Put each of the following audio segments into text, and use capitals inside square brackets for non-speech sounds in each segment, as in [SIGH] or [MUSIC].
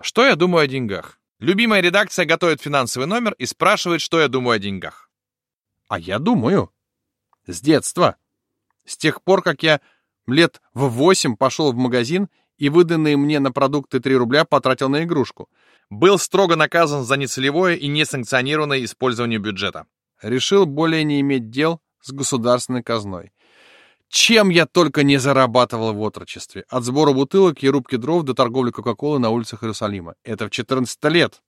Что я думаю о деньгах? Любимая редакция готовит финансовый номер и спрашивает, что я думаю о деньгах. А я думаю. С детства. С тех пор, как я лет в восемь пошел в магазин и выданные мне на продукты 3 рубля потратил на игрушку. Был строго наказан за нецелевое и несанкционированное использование бюджета. Решил более не иметь дел с государственной казной. Чем я только не зарабатывал в отрочестве. От сбора бутылок и рубки дров до торговли Кока-Колы на улицах Иерусалима. Это в 14 лет.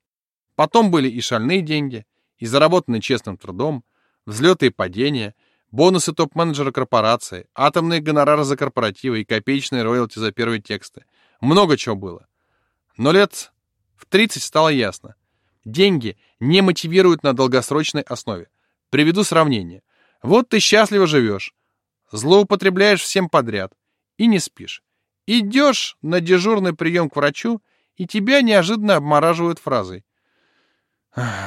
Потом были и шальные деньги, и заработанные честным трудом, взлеты и падения, бонусы топ-менеджера корпорации, атомные гонорары за корпоративы и копеечные роялти за первые тексты. Много чего было. Но лет в 30 стало ясно. Деньги не мотивируют на долгосрочной основе. Приведу сравнение. Вот ты счастливо живешь, злоупотребляешь всем подряд и не спишь. Идешь на дежурный прием к врачу, и тебя неожиданно обмораживают фразой.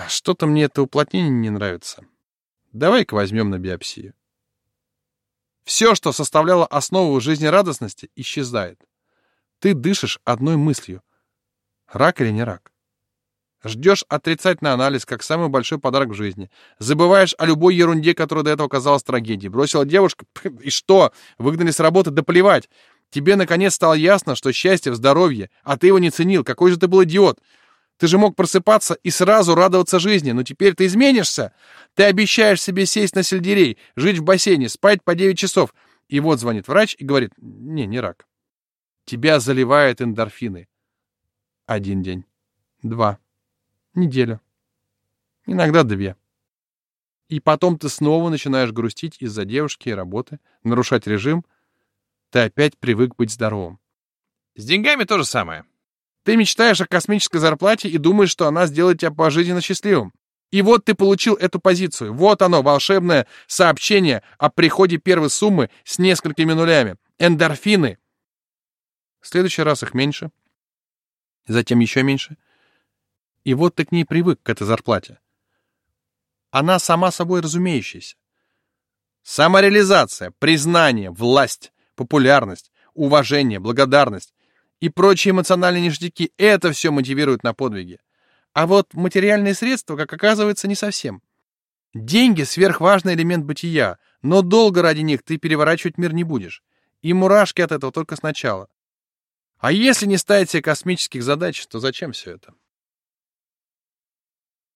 Что-то мне это уплотнение не нравится. Давай-ка возьмем на биопсию. Все, что составляло основу жизнерадостности, исчезает. Ты дышишь одной мыслью. Рак или не рак? Ждешь отрицательный анализ, как самый большой подарок в жизни. Забываешь о любой ерунде, которая до этого казалась трагедией. Бросила девушка, [LAUGHS] и что? Выгнали с работы, да плевать. Тебе, наконец, стало ясно, что счастье в здоровье, а ты его не ценил. Какой же ты был идиот. Ты же мог просыпаться и сразу радоваться жизни, но теперь ты изменишься. Ты обещаешь себе сесть на сельдерей, жить в бассейне, спать по 9 часов. И вот звонит врач и говорит, не, не рак. Тебя заливает эндорфины. Один день. Два неделю. Иногда две. И потом ты снова начинаешь грустить из-за девушки и работы, нарушать режим. Ты опять привык быть здоровым. С деньгами то же самое. Ты мечтаешь о космической зарплате и думаешь, что она сделает тебя пожизненно счастливым. И вот ты получил эту позицию. Вот оно, волшебное сообщение о приходе первой суммы с несколькими нулями. Эндорфины. В следующий раз их меньше. Затем еще меньше. И вот ты к ней привык, к этой зарплате. Она сама собой разумеющаяся. Самореализация, признание, власть, популярность, уважение, благодарность и прочие эмоциональные ништяки — это все мотивирует на подвиги. А вот материальные средства, как оказывается, не совсем. Деньги — сверхважный элемент бытия, но долго ради них ты переворачивать мир не будешь. И мурашки от этого только сначала. А если не ставить себе космических задач, то зачем все это?